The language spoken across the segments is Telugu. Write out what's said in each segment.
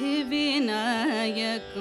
विनायक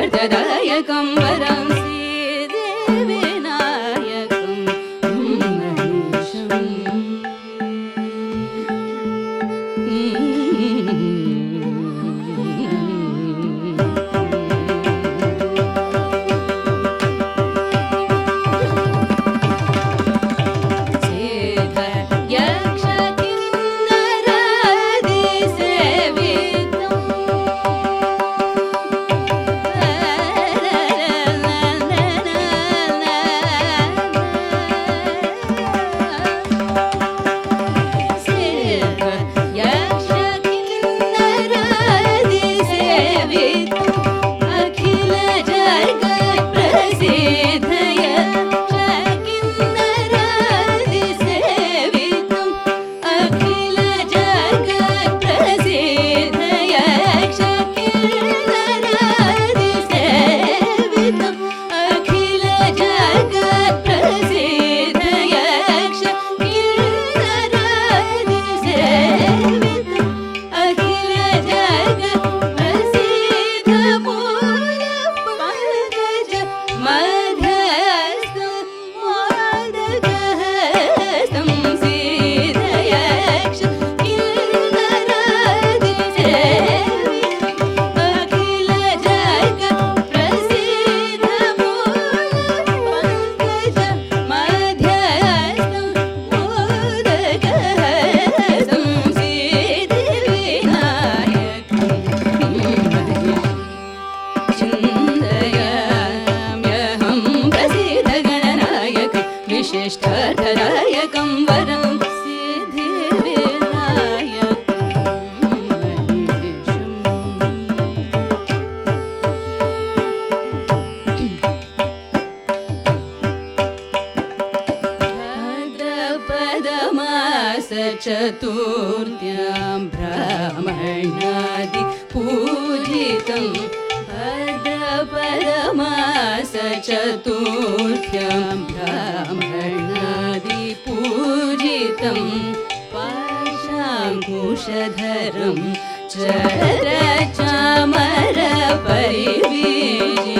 वरं सीदेव चतुर्थ्यां ब्राह्मणादि पूजितं पद परमास चतुर्थ्यां ब्राह्मणादि पूजितं पाशाङ्कुशधरं च रचामर परिवी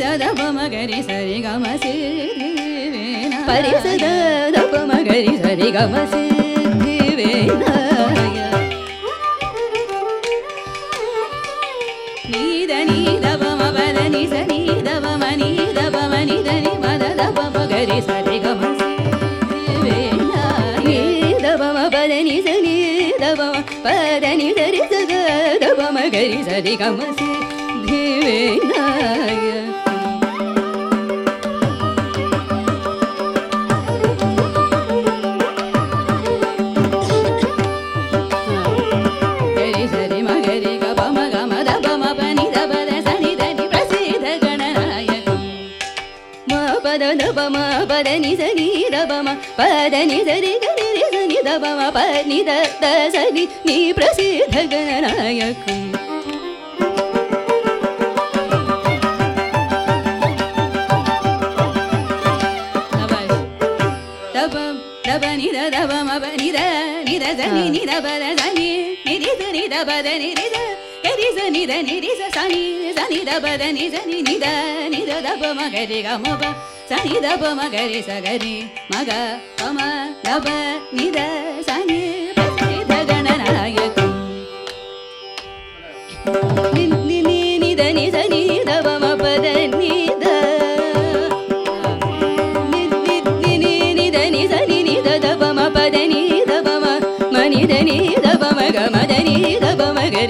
ದ ಪ ಮಗರಿ ಸರಿ ಗಮ ಸೇ ಪರಿ ಸದ ದ ಪ ಮಗರಿ ಸರಿ ಗಮ ಸೇ ನೀದ ನೀದ ಬಮ ಬದ ನಿಸ ನೀದ ಬಮ ನೀದ ಬಮ ನಿದ ನಿ ಮದ ದ ಪ ಮಗರಿ ಸರಿ ಗಮ ಸೇ ನೀದ ಬಮ ಬದ ನಿಸ ನೀದ ಬಮ ಪದ ನಿದ ರಿ ಸದ ದ ಬಮ ಗರಿ ಸರಿ ಗಮ ಸೇ దబమ పద నిజ నీ దబమ పద నిజ రి గని రి సని దబమ ప నిద ద సని నీ ప్రసిద్ధ గణనాయకం நிரப நிரதவ மப நிர நிரத நி நிரபர தனி நிரிது நிரபர நிரித எரிச நிர நிரிச சனி சனி ரபர நித நி நித நிரதப மகரி கமப சனி ரப மகரி சகரி மக பம ரப நித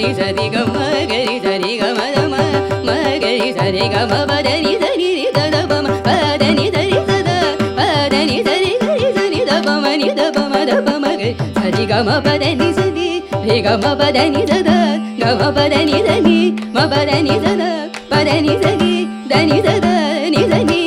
గరి సరి గమ గరి సరి గమ గమ మ గరి సరి గమ బదని సరి దద బమ పదని దరి దద పదని దరి గరి సరి ద బమ ని ద బమ ద బమ గరి సరి గమ బదని సరి రే గమ బదని దద గమ బదని దని మ బదని దద బదని దని దని దద ని దని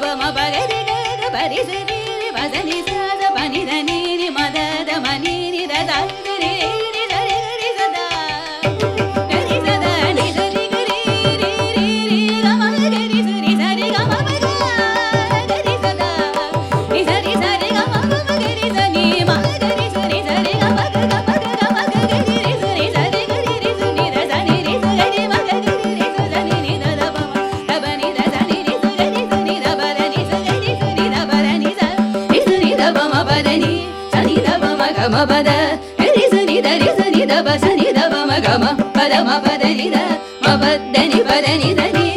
Baba ma ba ga re ga ba re वदनिद मवदनि वदनिदनि